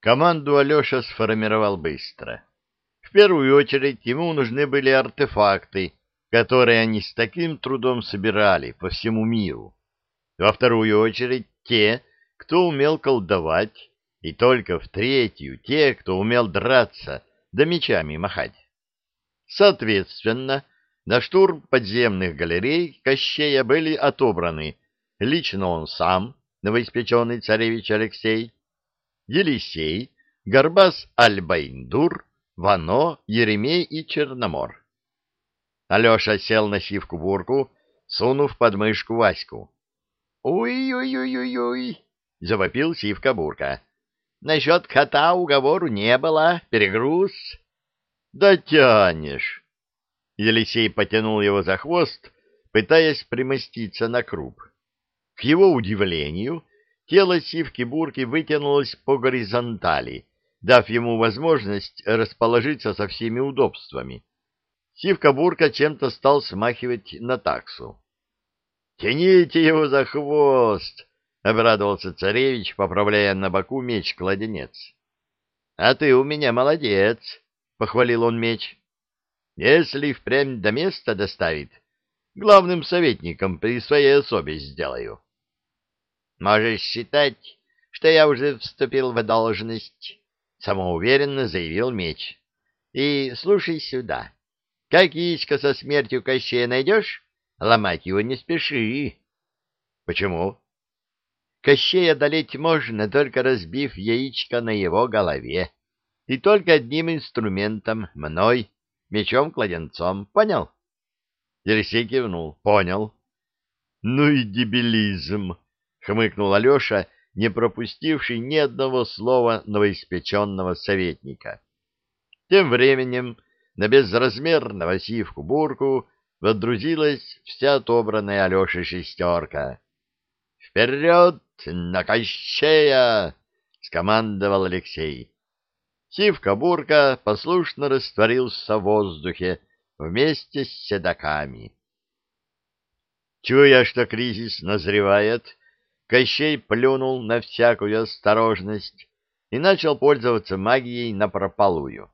Команду Алеша сформировал быстро. В первую очередь ему нужны были артефакты, которые они с таким трудом собирали по всему миру. Во вторую очередь те, кто умел колдовать, и только в третью те, кто умел драться, да мечами махать. Соответственно, на штурм подземных галерей Кощея были отобраны лично он сам, новоиспеченный царевич Алексей, Елисей, Горбас Альбайндур, Вано, Еремей и Черномор. Алеша сел на сивку-бурку, сунув под мышку Ваську. «Уй-уй-уй-уй-уй!» — завопил сивка-бурка. «Насчет кота уговору не было. Перегруз». «Да тянешь!» Елисей потянул его за хвост, пытаясь примоститься на круп. К его удивлению, тело сивки-бурки вытянулось по горизонтали, дав ему возможность расположиться со всеми удобствами. Сивка-бурка чем-то стал смахивать на таксу. «Тяните его за хвост!» — обрадовался царевич, поправляя на боку меч-кладенец. «А ты у меня молодец!» — похвалил он меч. «Если впрямь до места доставит, главным советником при своей особе сделаю». Можешь считать, что я уже вступил в должность, — самоуверенно заявил меч. — И слушай сюда. Как яичко со смертью Кощея найдешь, ломать его не спеши. — Почему? — Кощея одолеть можно, только разбив яичко на его голове. И только одним инструментом, мной, мечом-кладенцом. Понял? Елисей кивнул. — Понял. — Ну и дебилизм! Хмыкнул Алеша, не пропустивший ни одного слова новоиспеченного советника. Тем временем на безразмерного сивку-бурку водрузилась вся отобранная Алешей шестерка. «Вперед на Кощея!» — скомандовал Алексей. Сивка-бурка послушно растворился в воздухе вместе с седаками. Чуя, что кризис назревает, Кощей плюнул на всякую осторожность и начал пользоваться магией напропалую.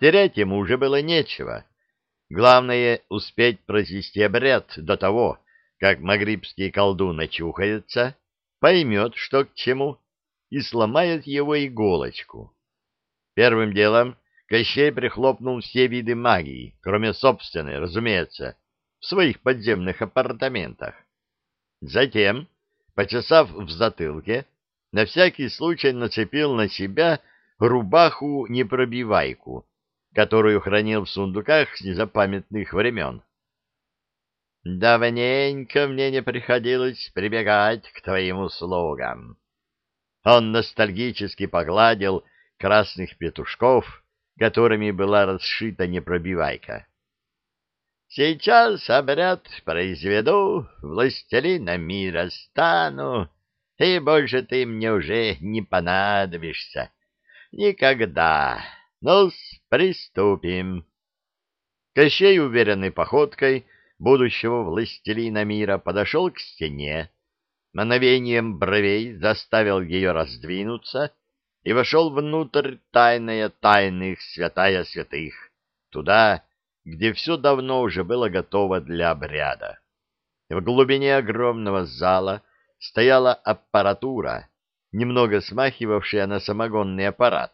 Терять ему уже было нечего. Главное — успеть произвести обряд до того, как магрибский колдун очухается, поймет, что к чему, и сломает его иголочку. Первым делом Кощей прихлопнул все виды магии, кроме собственной, разумеется, в своих подземных апартаментах. Затем почесав в затылке, на всякий случай нацепил на себя рубаху-непробивайку, которую хранил в сундуках с незапамятных времен. «Давненько мне не приходилось прибегать к твоим услугам». Он ностальгически погладил красных петушков, которыми была расшита непробивайка. Сейчас обряд произведу, властелина мира стану, и больше ты мне уже не понадобишься. Никогда. ну приступим. Кощей уверенной походкой будущего властелина мира подошел к стене, мановением бровей заставил ее раздвинуться и вошел внутрь тайная тайных святая святых, туда, где все давно уже было готово для обряда. В глубине огромного зала стояла аппаратура, немного смахивавшая на самогонный аппарат,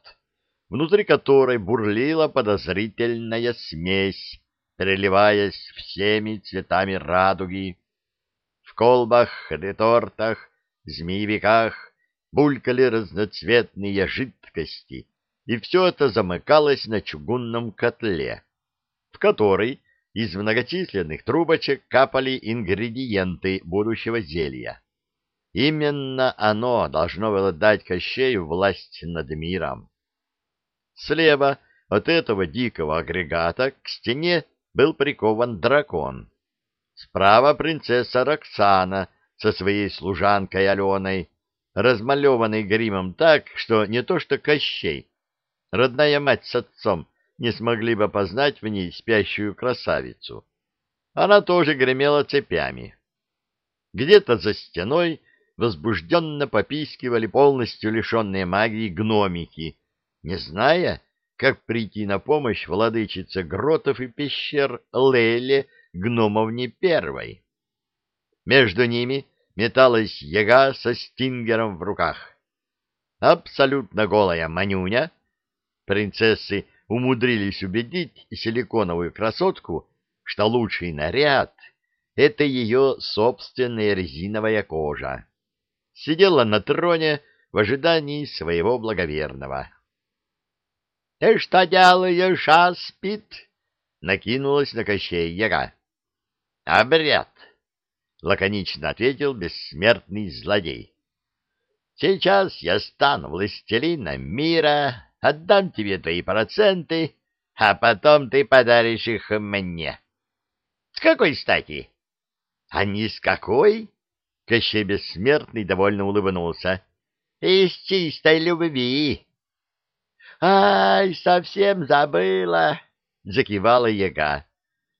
внутри которой бурлила подозрительная смесь, переливаясь всеми цветами радуги. В колбах, ретортах, змеевиках булькали разноцветные жидкости, и все это замыкалось на чугунном котле в который из многочисленных трубочек капали ингредиенты будущего зелья. Именно оно должно было дать Кощею власть над миром. Слева от этого дикого агрегата к стене был прикован дракон. Справа принцесса Роксана со своей служанкой Аленой, размалеванной гримом так, что не то что Кощей, родная мать с отцом не смогли бы познать в ней спящую красавицу. Она тоже гремела цепями. Где-то за стеной возбужденно попискивали полностью лишенные магии гномики, не зная, как прийти на помощь владычице гротов и пещер Леле гномовне первой. Между ними металась яга со стингером в руках. Абсолютно голая манюня, принцессы умудрились убедить силиконовую красотку, что лучший наряд — это ее собственная резиновая кожа. Сидела на троне в ожидании своего благоверного. — Ты что делаешь, аспид? — накинулась на Кощей яга. — Обряд, — лаконично ответил бессмертный злодей. — Сейчас я стану властелином мира, отдам тебе твои проценты, а потом ты подаришь их мне. — С какой стати? — А ни с какой, — Кощей Бессмертный довольно улыбнулся. — Из чистой любви. «Ай, совсем забыла!» — закивала яга.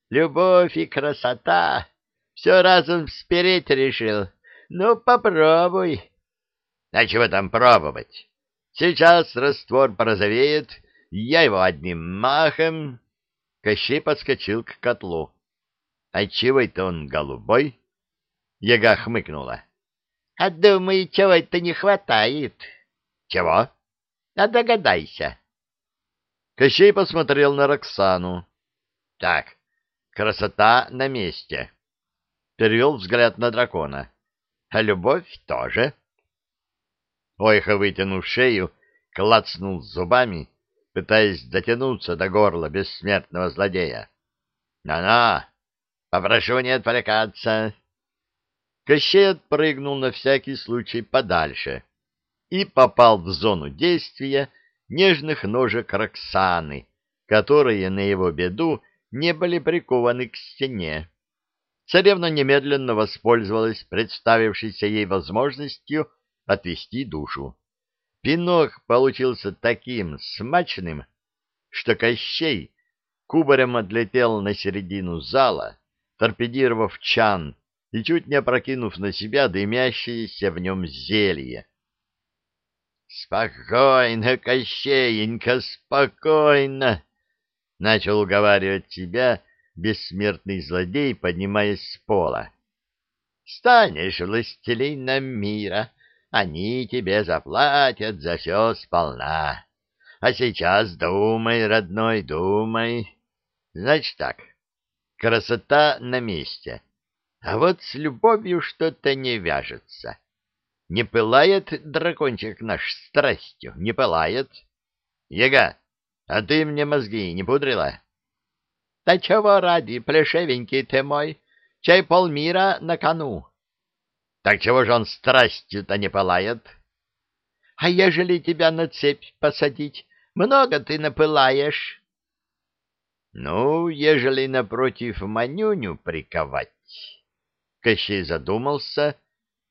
«Любовь и красота! Все разом спереть решил. Ну, попробуй!» «А чего там пробовать? Сейчас раствор порозовеет, я его одним махом...» Кощей подскочил к котлу. «А чего это он голубой?» Яга хмыкнула. «А думаю, чего это не хватает?» «Чего?» А догадайся. Кощей посмотрел на Роксану. Так, красота на месте. Перевел взгляд на дракона. А любовь тоже. Ойха, вытянув шею, клацнул зубами, пытаясь дотянуться до горла бессмертного злодея. «На-на! Попрошу не отвлекаться!» Кощей отпрыгнул на всякий случай подальше и попал в зону действия нежных ножек Роксаны, которые на его беду не были прикованы к стене. Царевна немедленно воспользовалась представившейся ей возможностью отвести душу. Пинок получился таким смачным, что Кощей кубарем отлетел на середину зала, торпедировав чан и чуть не опрокинув на себя дымящееся в нем зелье. «Спокойно, Кощеенька, спокойно!» — начал уговаривать себя бессмертный злодей, поднимаясь с пола. «Станешь властелином мира, они тебе заплатят за все сполна. А сейчас думай, родной, думай. Значит так, красота на месте, а вот с любовью что-то не вяжется». Не пылает дракончик наш страстью, не пылает. Яга, а ты мне мозги не пудрила? Да чего ради, плешевенький ты мой, чай полмира на кону. Так чего же он страстью-то не пылает? А ежели тебя на цепь посадить, много ты напылаешь. Ну, ежели напротив манюню приковать. Кощей задумался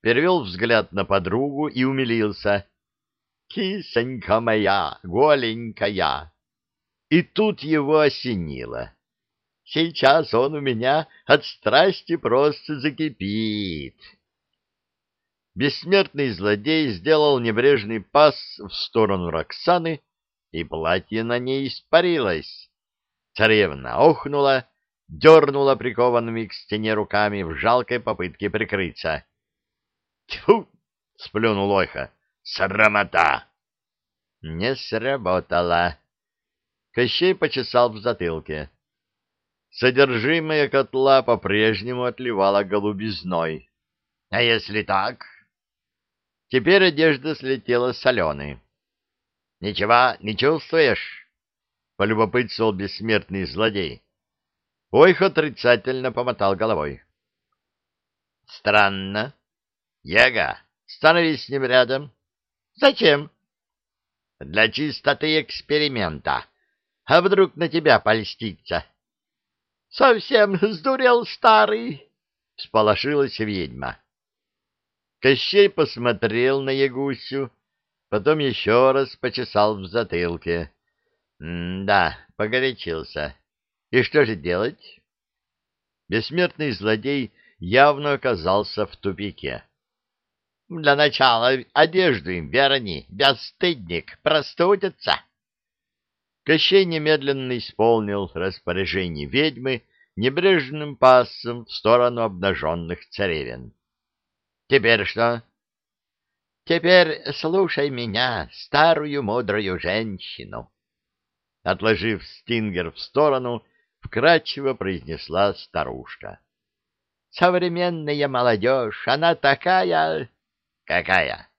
перевел взгляд на подругу и умилился. «Кисонька моя, голенькая!» И тут его осенило. «Сейчас он у меня от страсти просто закипит!» Бессмертный злодей сделал небрежный пас в сторону Роксаны, и платье на ней испарилось. Царевна охнула, дернула прикованными к стене руками в жалкой попытке прикрыться. Тьфу! — сплюнул Ойха. — Срамота! Не сработало. Кощей почесал в затылке. Содержимое котла по-прежнему отливало голубизной. — А если так? Теперь одежда слетела с Алены. — Ничего не чувствуешь? — полюбопытствовал бессмертный злодей. Ойх отрицательно помотал головой. — Странно. Ега, становись с ним рядом. Зачем? Для чистоты эксперимента. А вдруг на тебя польстится? Совсем сдурел старый, всполошилась ведьма. Кощей посмотрел на Ягусю, потом еще раз почесал в затылке. да, погорячился. И что же делать? Бессмертный злодей явно оказался в тупике. Для начала одежду им верни, бесстыдник, простудится. Кощей немедленно исполнил распоряжение ведьмы небрежным пассом в сторону обнаженных царевин. — Теперь что? — Теперь слушай меня, старую мудрую женщину. Отложив стингер в сторону, вкрадчиво произнесла старушка. — Современная молодежь, она такая... Какая?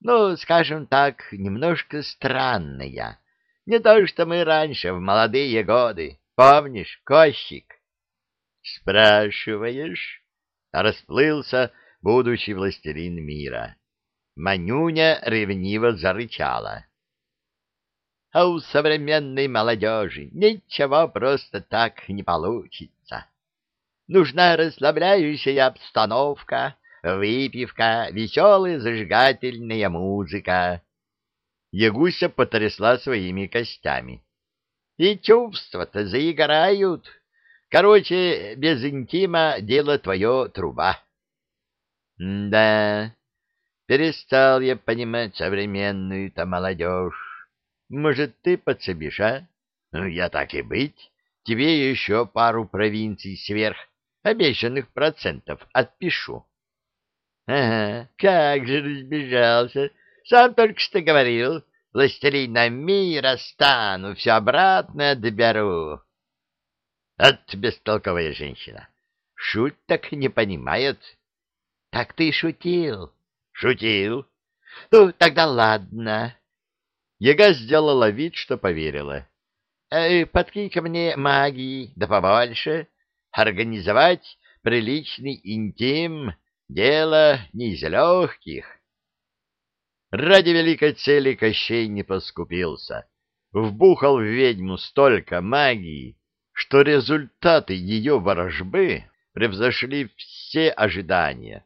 Ну, скажем так, немножко странная. Не то, что мы раньше, в молодые годы. Помнишь, Кощик? Спрашиваешь? Расплылся будущий властелин мира. Манюня ревниво зарычала. А у современной молодежи ничего просто так не получится. Нужна расслабляющая обстановка, выпивка, веселая зажигательная музыка. Ягуся потрясла своими костями. И чувства-то заиграют. Короче, без интима дело твое труба. Да, перестал я понимать современную-то молодежь. Может, ты подсобишь, а? Ну, я так и быть. Тебе еще пару провинций сверх обещанных процентов отпишу. — Ага, как же разбежался! Сам только что говорил, властелина мира стану, все обратно доберу. От бестолковая женщина. Шуток не понимает. Так ты шутил. Шутил. Ну, тогда ладно. Яга сделала вид, что поверила. Э, Подкинь-ка мне магии, да побольше. Организовать приличный интим — дело не из легких. Ради великой цели Кощей не поскупился. Вбухал в ведьму столько магии, что результаты ее ворожбы превзошли все ожидания.